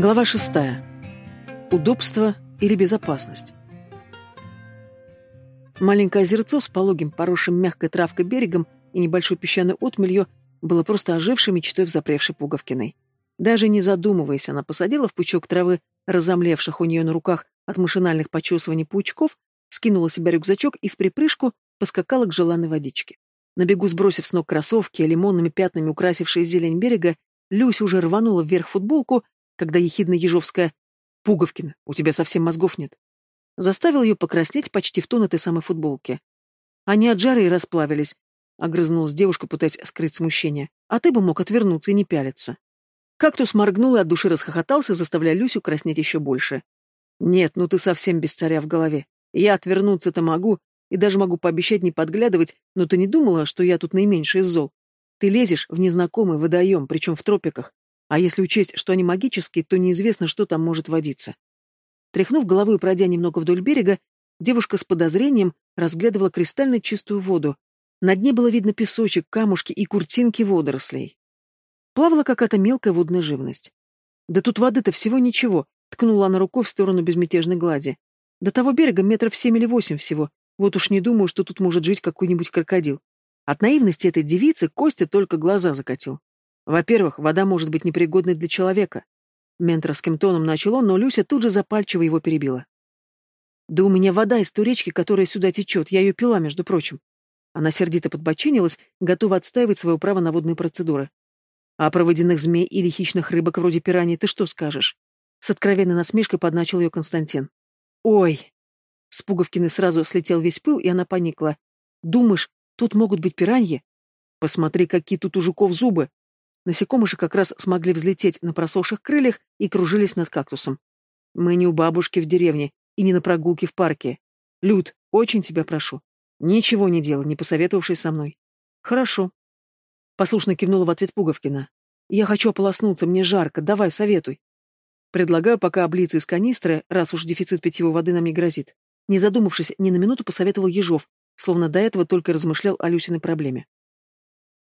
Глава шестая. Удобство или безопасность. Маленькое озерцо с пологим, поросшим мягкой травкой берегом и небольшой песчаной отмелью было просто ожившей мечтой в запревшей Пуговкиной. Даже не задумываясь, она посадила в пучок травы, разомлевших у нее на руках от машинальных почесываний паучков, скинула себе рюкзачок и в припрыжку поскакала к желанной водичке. На бегу сбросив с ног кроссовки, лимонными пятнами украсившие зелень берега, Люся уже рванула вверх футболку, когда ехидно Ежовская «Пуговкина, у тебя совсем мозгов нет», заставил ее покраснеть почти в тон этой самой футболки. Они от жары и расплавились, — огрызнулась девушка, пытаясь скрыть смущение. «А ты бы мог отвернуться и не пялиться». Кактус моргнул и от души расхохотался, заставляя Люсю краснеть еще больше. «Нет, ну ты совсем без царя в голове. Я отвернуться-то могу, и даже могу пообещать не подглядывать, но ты не думала, что я тут наименьший из зол? Ты лезешь в незнакомый водоем, причем в тропиках. А если учесть, что они магические, то неизвестно, что там может водиться. Тряхнув головой и пройдя немного вдоль берега, девушка с подозрением разглядывала кристально чистую воду. На дне было видно песочек, камушки и куртинки водорослей. Плавала какая-то мелкая водная живность. «Да тут воды-то всего ничего», — ткнула она рукой в сторону безмятежной глади. «До того берега метров семь или восемь всего. Вот уж не думаю, что тут может жить какой-нибудь крокодил. От наивности этой девицы Костя только глаза закатил. Во-первых, вода может быть непригодной для человека. Менторским тоном начал он, но Люся тут же запальчиво его перебила. «Да у меня вода из той речки, которая сюда течет, я ее пила, между прочим». Она сердито подбочинилась, готова отстаивать свое право на водные процедуры. «А про водяных змей или хищных рыбок вроде пираний ты что скажешь?» С откровенной насмешкой подначил ее Константин. «Ой!» С Пуговкины сразу слетел весь пыл, и она поникла. «Думаешь, Тут могут быть пираньи. Посмотри, какие тут у жуков зубы. Насекомыши как раз смогли взлететь на просохших крыльях и кружились над кактусом. Мы не у бабушки в деревне и не на прогулке в парке. Люд, очень тебя прошу. Ничего не делай, не посоветовавшись со мной. Хорошо. Послушно кивнула в ответ Пуговкина. Я хочу ополоснуться, мне жарко, давай, советуй. Предлагаю пока облиться из канистры, раз уж дефицит питьевой воды нам не грозит. Не задумавшись ни на минуту, посоветовал Ежов, словно до этого только размышлял о Люсиной проблеме.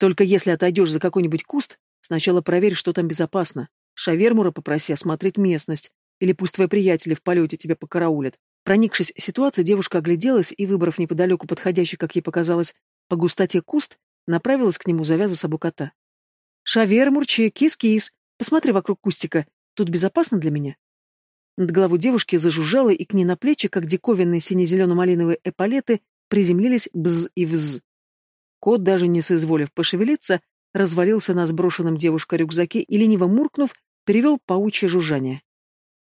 Только если отойдешь за какой-нибудь куст, сначала проверь, что там безопасно. Шавермура попроси осмотреть местность, или пусть твои приятели в полете тебя покараулят. Проникшись ситуацией, девушка огляделась и, выбрав неподалеку подходящий, как ей показалось, по густоте куст, направилась к нему, завяза собой кота. «Шавермурчи, кис-кис, посмотри вокруг кустика, тут безопасно для меня?» Над головой девушки зажужжало, и к ней на плечи, как диковинные сине-зелено-малиновые эполеты, приземлились бз и вз. Кот, даже не соизволив пошевелиться, развалился на сброшенном девушка рюкзаке и, лениво муркнув, перевел паучье жужжание.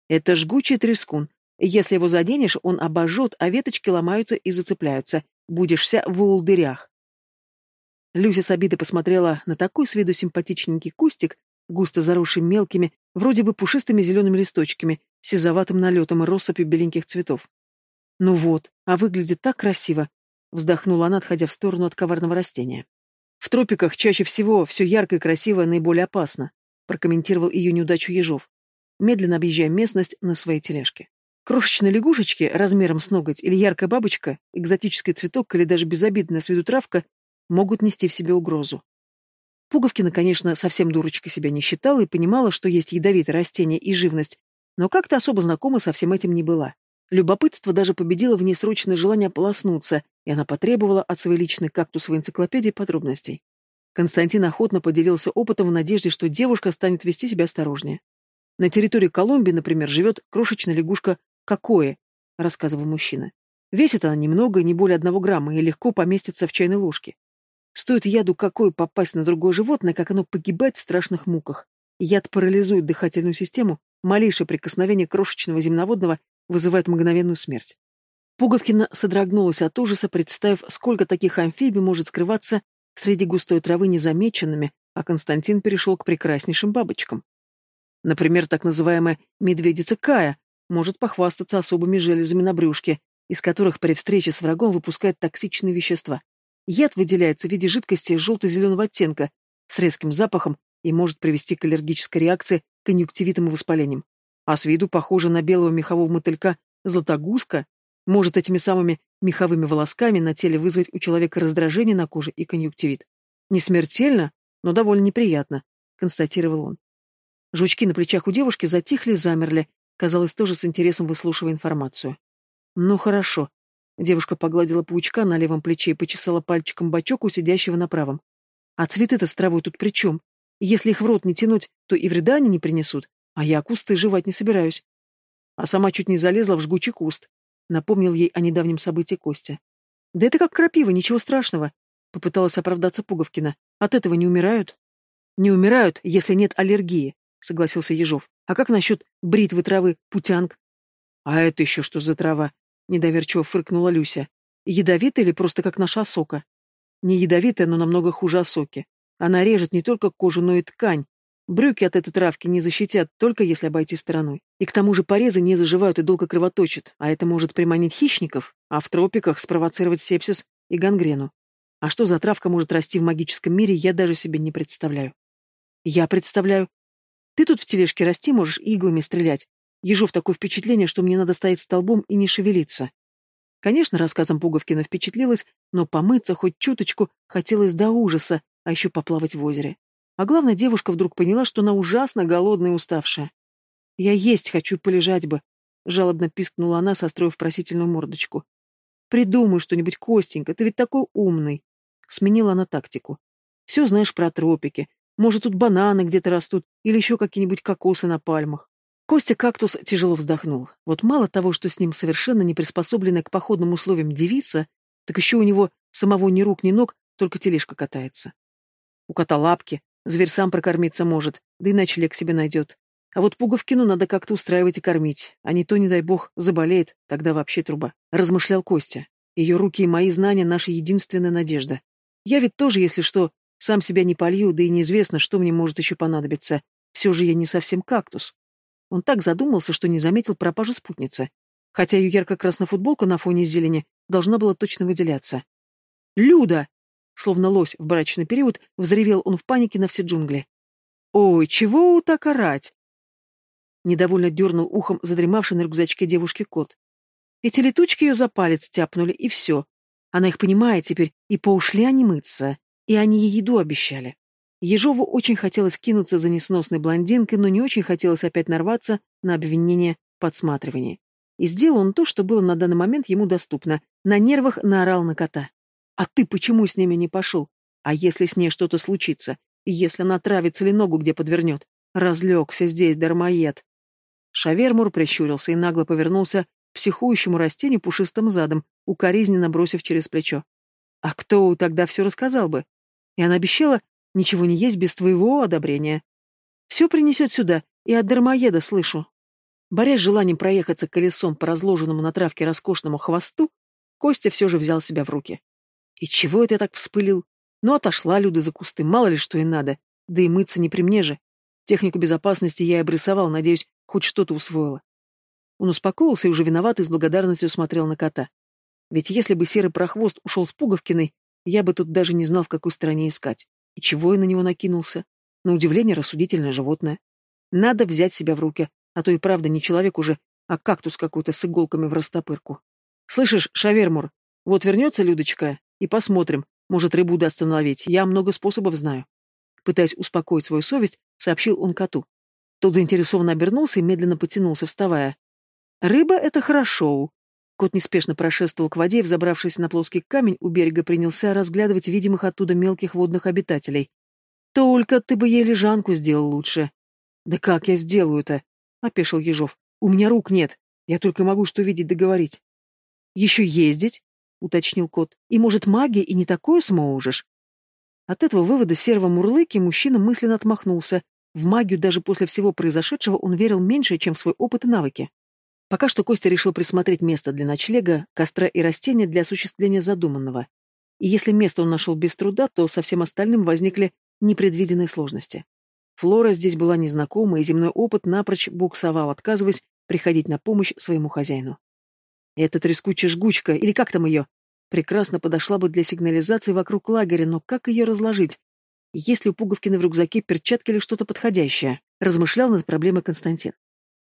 Это жгучий трескун. Если его заденешь, он обожжет, а веточки ломаются и зацепляются. Будешь вся в улдырях. Люся с обидой посмотрела на такой с виду симпатичненький кустик, густо заросший мелкими, вроде бы пушистыми зелеными листочками, сизоватым налетом и россыпью беленьких цветов. Ну вот, а выглядит так красиво, Вздохнула она, отходя в сторону от коварного растения. В тропиках чаще всего все яркое и красивое наиболее опасно, прокомментировал ее неудачу Ежов, медленно объезжая местность на своей тележке. Крошечные лягушечки размером с ноготь или яркая бабочка, экзотический цветок или даже безобидная с виду травка могут нести в себе угрозу. Пуговкина, конечно, совсем дурочкой себя не считала и понимала, что есть ядовитые растения и живность, но как-то особо знакома со всем этим не была. Любопытство даже победило в ней срочное желание ополоснуться, и она потребовала от своей личной кактусовой энциклопедии подробностей. Константин охотно поделился опытом в надежде, что девушка станет вести себя осторожнее. На территории Колумбии, например, живет крошечная лягушка Кокоэ, рассказывал мужчина. Весит она немного, не более одного грамма, и легко поместится в чайной ложке. Стоит яду Кокоэ попасть на другое животное, как оно погибает в страшных муках. Яд парализует дыхательную систему, малейшее прикосновение крошечного земноводного вызывает мгновенную смерть. Пуговкина содрогнулась от ужаса, представив, сколько таких амфибий может скрываться среди густой травы незамеченными, а Константин перешел к прекраснейшим бабочкам. Например, так называемая медведица Кая может похвастаться особыми железами на брюшке, из которых при встрече с врагом выпускает токсичные вещества. Яд выделяется в виде жидкости желто-зеленого оттенка с резким запахом и может привести к аллергической реакции, конъюнктивитам и воспалениям. А с виду похоже на белого мехового мотылька златогузка, может этими самыми меховыми волосками на теле вызвать у человека раздражение на коже и конъюнктивит. Не смертельно, но довольно неприятно, констатировал он. Жучки на плечах у девушки затихли, замерли, казалось, тоже с интересом выслушивая информацию. «Ну хорошо». Девушка погладила паучка на левом плече и почесала пальчиком бочок у сидящего на правом. «А цветы-то с травой тут при чем? Если их в рот не тянуть, то и вреда они не принесут, а я кусты жевать не собираюсь». А сама чуть не залезла в жгучий куст. Напомнил ей о недавнем событии Костя. «Да это как крапива, ничего страшного», — попыталась оправдаться Пуговкина. «От этого не умирают?» «Не умирают, если нет аллергии», — согласился Ежов. «А как насчет бритвы травы, путянг?» «А это еще что за трава?» — недоверчиво фыркнула Люся. «Ядовитая или просто как наша осока?» «Не ядовитая, но намного хуже осоки. Она режет не только кожу, но и ткань. Брюки от этой травки не защитят, только если обойти стороной. И к тому же порезы не заживают и долго кровоточат, а это может приманить хищников, а в тропиках спровоцировать сепсис и гангрену. А что за травка может расти в магическом мире, я даже себе не представляю. Я представляю. Ты тут в тележке расти можешь иглами стрелять. Ежов такое впечатление, что мне надо стоять столбом и не шевелиться. Конечно, рассказом Пуговкина впечатлилась, но помыться хоть чуточку хотелось до ужаса, а еще поплавать в озере. А главное, девушка вдруг поняла, что она ужасно голодная и уставшая. «Я есть хочу, полежать бы», — жалобно пискнула она, состроив просительную мордочку. «Придумай что-нибудь, Костенька, ты ведь такой умный». Сменила она тактику. «Все знаешь про тропики, может, тут бананы где-то растут или еще какие-нибудь кокосы на пальмах. Костя кактус тяжело вздохнул. Вот мало того, что с ним совершенно не приспособленная к походным условиям девица, так еще у него самого ни рук, ни ног, только тележка катается. У кота лапки, зверь сам прокормиться может, да и ночлег себе найдет. А вот Пуговкину надо как-то устраивать и кормить, а не то, не дай бог, заболеет, тогда вообще труба. Размышлял Костя. Ее руки и мои знания — наша единственная надежда. Я ведь тоже, если что, сам себя не полью, да и неизвестно, что мне может еще понадобиться. Все же я не совсем кактус. Он так задумался, что не заметил пропажу спутницы. Хотя ее ярко-красная футболка на фоне зелени должна была точно выделяться. «Люда!» Словно лось в брачный период, взревел он в панике на все джунгли. «Ой, чего так орать?» Недовольно дернул ухом задремавший на рюкзачке девушки кот. Эти летучки ее за палец тяпнули, и все. Она их понимает теперь, и поушли они мыться. И они ей еду обещали. Ежову очень хотелось кинуться за несносной блондинкой, но не очень хотелось опять нарваться на обвинение подсматривания. И сделал он то, что было на данный момент ему доступно. На нервах наорал на кота. «А ты почему с ними не пошел? А если с ней что-то случится? Если она травится или ногу где подвернет? Разлегся здесь, дармоед!» Шавермур прищурился и нагло повернулся к психующему растению пушистым задом, укоризненно бросив через плечо. «А кто тогда все рассказал бы? И она обещала ничего не есть без твоего одобрения. Все принесет сюда, и от дармоеда слышу. Борясь желанием проехаться колесом по разложенному на травке роскошному хвосту, Костя все же взял себя в руки. И чего это я так вспылил? Ну, отошла Люда за кусты, мало ли что и надо. Да и мыться не при мне же. Технику безопасности я и обрисовал, надеюсь, хоть что-то усвоила. Он успокоился и уже виноватый с благодарностью смотрел на кота. Ведь если бы серый прохвост ушел с Пуговкиной, я бы тут даже не знал, в какой стране искать. И чего я на него накинулся? На удивление рассудительное животное. Надо взять себя в руки, а то и правда не человек уже, а кактус какой-то с иголками в растопырку. Слышишь, Шавермур, вот вернется Людочка, и посмотрим, может, рыбу удастся наловить, я много способов знаю. Пытаясь успокоить свою совесть, сообщил он коту. Тот заинтересованно обернулся и медленно потянулся, вставая. «Рыба — это хорошо», Кот неспешно прошествовал к воде и, взобравшись на плоский камень, у берега принялся разглядывать видимых оттуда мелких водных обитателей. «Только ты бы ей лежанку сделал лучше». «Да как я сделаю-то?» — опешил Ежов. «У меня рук нет. Я только могу что видеть договорить». «Еще ездить?» — уточнил кот. «И, может, магия и не такое сможешь?» От этого вывода серого мурлыки мужчина мысленно отмахнулся. В магию даже после всего произошедшего он верил меньше, чем в свой опыт и навыки. Пока что Костя решил присмотреть место для ночлега, костра и растения для осуществления задуманного. И если место он нашел без труда, то со всем остальным возникли непредвиденные сложности. Флора здесь была незнакома, и земной опыт напрочь буксовал, отказываясь приходить на помощь своему хозяину. Эта трескучая жгучка, или как там ее, прекрасно подошла бы для сигнализации вокруг лагеря, но как ее разложить? Есть ли у Пуговкина в рюкзаке перчатки или что-то подходящее? Размышлял над проблемой Константин.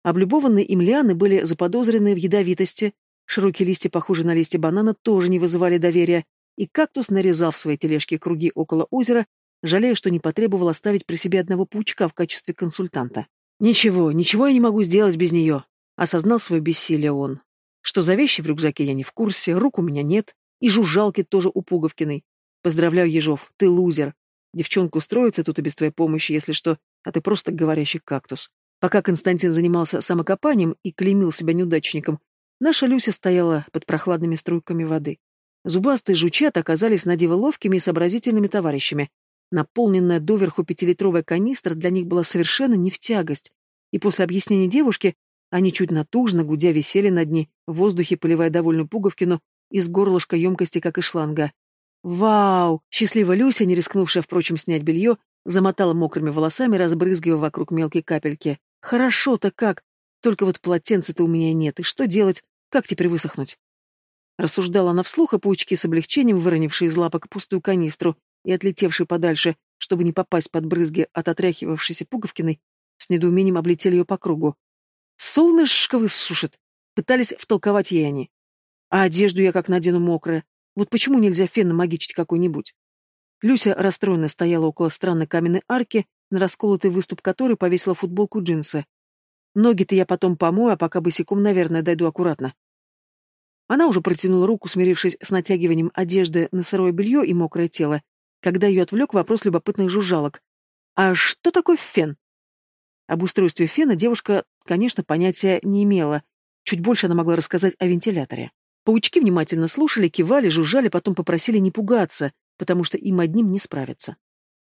Облюбованные им лианы были заподозрены в ядовитости, широкие листья, похожие на листья банана, тоже не вызывали доверия, и кактус нарезал в своей тележке круги около озера, жалея, что не потребовал оставить при себе одного паучка в качестве консультанта. «Ничего, ничего я не могу сделать без нее», — осознал свое бессилие он. «Что за вещи в рюкзаке я не в курсе, рук у меня нет, и жужжалки тоже у Пуговкиной. Поздравляю, Ежов, ты лузер. Девчонка устроится тут и без твоей помощи, если что, а ты просто говорящий кактус. Пока Константин занимался самокопанием и клеймил себя неудачником, наша Люся стояла под прохладными струйками воды. Зубастые жучат оказались надиво ловкими и сообразительными товарищами. Наполненная доверху пятилитровая канистра для них была совершенно не в тягость, и после объяснения девушки они чуть натужно, гудя, висели над ней, в воздухе поливая довольную Пуговкину из горлышка емкости, как и шланга. «Вау!» Счастливая Люся, не рискнувшая, впрочем, снять белье, замотала мокрыми волосами, разбрызгивая вокруг мелкие капельки. «Хорошо-то как! Только вот полотенца-то у меня нет, и что делать? Как теперь высохнуть?» Рассуждала она вслух, а паучки с облегчением, выронившие из лапок пустую канистру и отлетевшие подальше, чтобы не попасть под брызги от отряхивавшейся Пуговкиной, с недоумением облетели ее по кругу. «Солнышко высушит!» Пытались втолковать ей они. «А одежду я как надену мокрая. Вот почему нельзя фен намагичить какой-нибудь?» Люся расстроенно стояла около странной каменной арки, на расколотый выступ которой повесила футболку джинсы. «Ноги-то я потом помою, а пока босиком, наверное, дойду аккуратно». Она уже протянула руку, смирившись с натягиванием одежды на сырое белье и мокрое тело, когда ее отвлек вопрос любопытных жужжалок. «А что такое фен?» Об устройстве фена девушка, конечно, понятия не имела. Чуть больше она могла рассказать о вентиляторе. Паучки внимательно слушали, кивали, жужжали, потом попросили не пугаться, потому что им одним не справиться.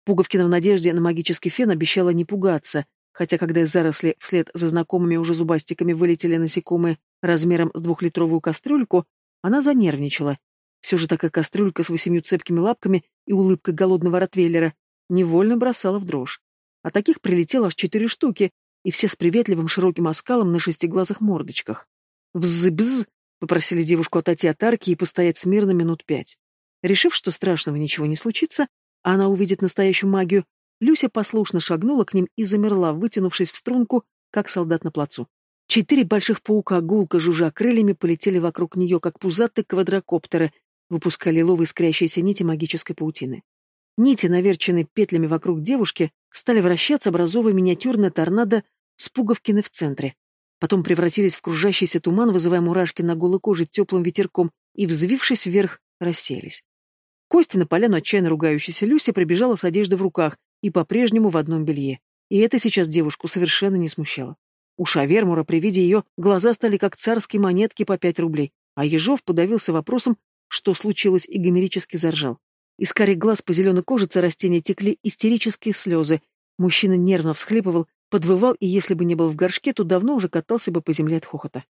Пуговкина в надежде на магический фен обещала не пугаться, хотя когда из заросли вслед за знакомыми уже зубастиками вылетели насекомые размером с двухлитровую кастрюльку, она занервничала. Все же такая кастрюлька с восемью цепкими лапками и улыбкой голодного ротвейлера невольно бросала в дрожь. А таких прилетело аж четыре штуки, и все с приветливым широким оскалом на шестиглазых мордочках. «Взы-бз!» — попросили девушку отойти от арки и постоять смирно минут пять. Решив, что страшного ничего не случится, а она увидит настоящую магию, Люся послушно шагнула к ним и замерла, вытянувшись в струнку, как солдат на плацу. Четыре больших паука, гулко жужжа крыльями, полетели вокруг нее, как пузатые квадрокоптеры, выпуская лиловые искрящиеся нити магической паутины. Нити, наверченные петлями вокруг девушки, стали вращаться, образовывая миниатюрное торнадо с пуговкины в центре. Потом превратились в кружащийся туман, вызывая мурашки на голой коже теплым ветерком, и, взвившись вверх, рассеялись. Костя на поляну отчаянно ругающаяся Люся прибежала с одеждой в руках и по-прежнему в одном белье. И это сейчас девушку совершенно не смущало. У Шавермура при виде ее глаза стали как царские монетки по пять рублей, а Ежов подавился вопросом, что случилось, и гомерически заржал. Из карих глаз по зеленой кожице растения текли истерические слезы. Мужчина нервно всхлипывал, подвывал, и если бы не был в горшке, то давно уже катался бы по земле от хохота.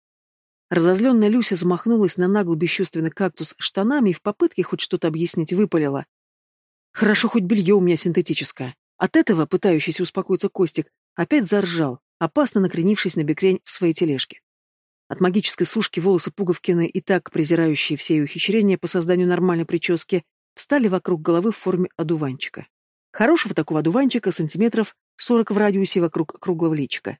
Разозленная Люся замахнулась на наглый бесчувственный кактус штанами и в попытке хоть что-то объяснить выпалила. «Хорошо, хоть белье у меня синтетическое». От этого, пытающийся успокоиться Костик, опять заржал, опасно накренившись на бекрень в своей тележке. От магической сушки волосы Пуговкины, и так презирающие все ее ухищрения по созданию нормальной прически, встали вокруг головы в форме одуванчика. Хорошего такого одуванчика сантиметров сорок в радиусе вокруг круглого личика.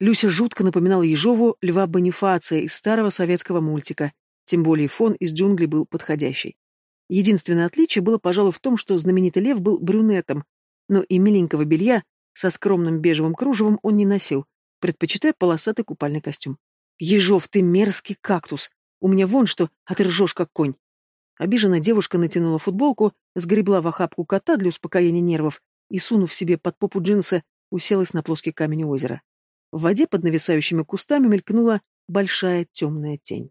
Люся жутко напоминала Ежову Льва Бонифация из старого советского мультика, тем более фон из джунглей был подходящий. Единственное отличие было, пожалуй, в том, что знаменитый лев был брюнетом, но и миленького белья со скромным бежевым кружевом он не носил, предпочитая полосатый купальный костюм. «Ежов, ты мерзкий кактус! У меня вон что, а ты ржешь как конь!» Обиженная девушка натянула футболку, сгребла в охапку кота для успокоения нервов и, сунув себе под попу джинсы, уселась на плоский камень озера. В воде под нависающими кустами мелькнула большая темная тень.